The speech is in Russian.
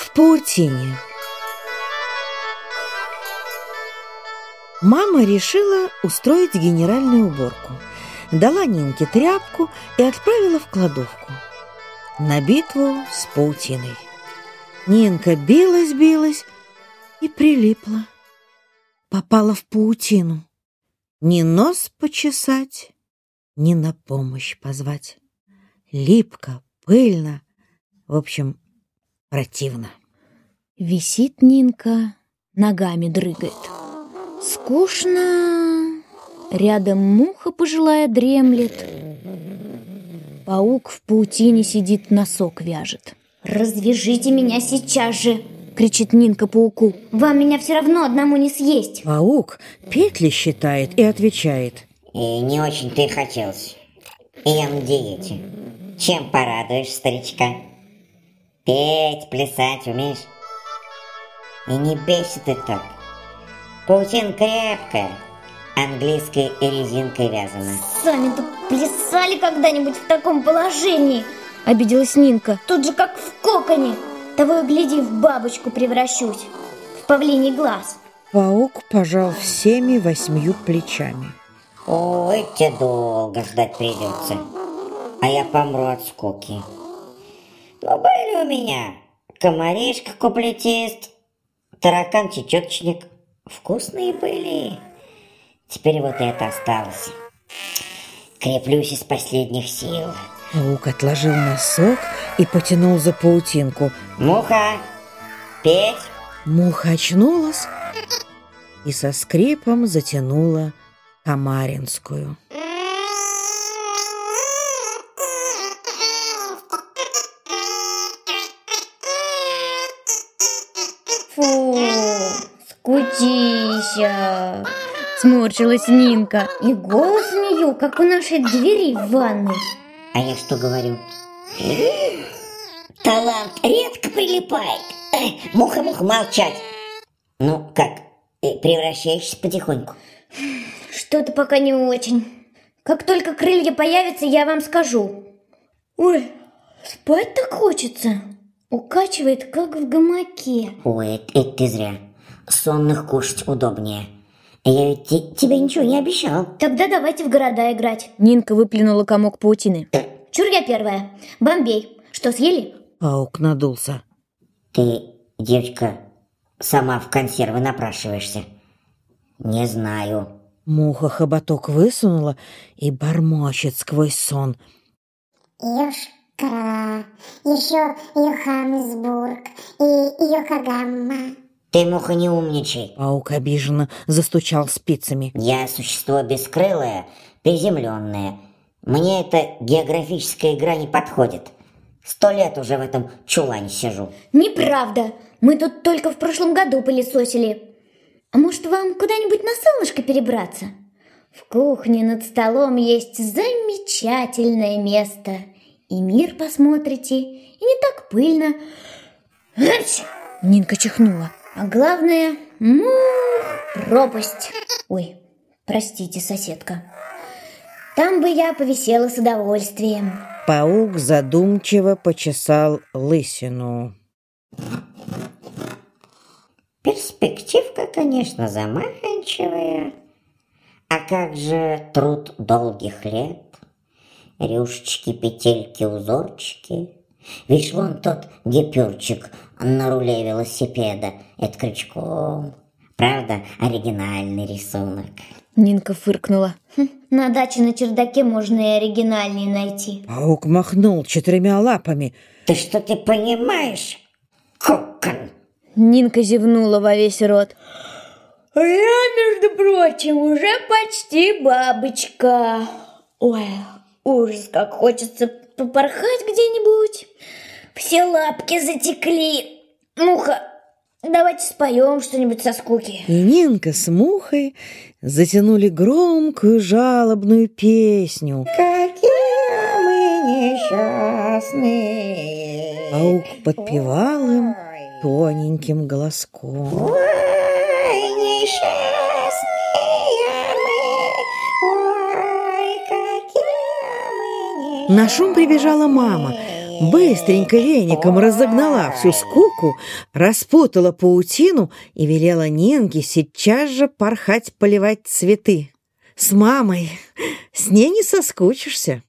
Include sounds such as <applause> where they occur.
в паутине. Мама решила устроить генеральную уборку. Дала Нинке тряпку и отправила в кладовку на битву с паутиной. Нинка билась-билась и прилипла. Попала в паутину. Ни нос почесать, ни на помощь позвать. Липко, пыльно, в общем, противно. Висит Нинка, ногами дрыгает. Скучно. Рядом муха пожилая дремлет. Паук в паутине сидит, носок вяжет. «Развяжите меня сейчас же!» кричит Нинка пауку. «Вам меня все равно одному не съесть!» Паук петли считает и отвечает. И не очень-то и хотелось. Я на диете. Чем порадуешь старичка? Петь, плясать умеешь? И не бейся ты так. Паутин крепкая, английской резинкой вязана. Сами тут плясали когда-нибудь в таком положении? Обиделась Нинка. Тут же как в коконе. Того и гляди, в бабочку превращусь. В павлиний глаз. Паук пожал всеми восьмью плечами. Ой, тебе долго ждать придется. А я помру от скуки. Но были у меня комаришка-куплетист, таракан-чечеточник. Вкусные были. Теперь вот это осталось. Креплюсь из последних сил. Паук отложил носок и потянул за паутинку. Муха, петь. Муха очнулась и со скрипом затянула Камаринскую. Скучища. Сморщилась Нинка. И голос у нее, как у нашей двери в ванной. А я что говорю? <gasps> Талант редко прилипает. Муха-муха молчать. Ну, как, э, превращаешься потихоньку? Что-то пока не очень. Как только крылья появятся, я вам скажу. Ой, спать так хочется. Укачивает, как в гамаке. Ой, это, это ты зря. Сонных кушать удобнее. Я ведь те- тебе ничего не обещал. Тогда давайте в города играть. Нинка выплюнула комок паутины. Чур я первая. Бомбей. Что, съели? Паук надулся. Ты, девочка, сама в консервы напрашиваешься. Не знаю. Муха хоботок высунула и бормочет сквозь сон. Юшка, еще Йоханнесбург и Йокогамма. Ты, муха, не умничай. Паук обиженно застучал спицами. Я существо бескрылое, приземленное. Мне эта географическая игра не подходит. Сто лет уже в этом чулане сижу. Неправда. Мы тут только в прошлом году пылесосили. А может, вам куда-нибудь на солнышко перебраться? В кухне над столом есть замечательное место. И мир посмотрите, и не так пыльно. Нинка чихнула. А главное, мух, пропасть. Ой, простите, соседка. Там бы я повисела с удовольствием. Паук задумчиво почесал лысину. Перспективка, конечно, заманчивая. А как же труд долгих лет? Рюшечки, петельки, узорчики. Видишь, вон тот гипюрчик на руле велосипеда. Это крючком. Правда, оригинальный рисунок. Нинка фыркнула. Хм, на даче на чердаке можно и оригинальные найти. Паук махнул четырьмя лапами. Ты что ты понимаешь? Кокон. Нинка зевнула во весь рот. Я, между прочим, уже почти бабочка. Ой, ужас, как хочется попорхать где-нибудь. Все лапки затекли. Муха, давайте споем что-нибудь со скуки. И Нинка с Мухой затянули громкую жалобную песню. Какие мы несчастные. Паук подпевал им тоненьким голоском. Ой, На шум прибежала мама. Быстренько веником разогнала всю скуку, распутала паутину и велела Нинге сейчас же порхать поливать цветы. С мамой, с ней не соскучишься.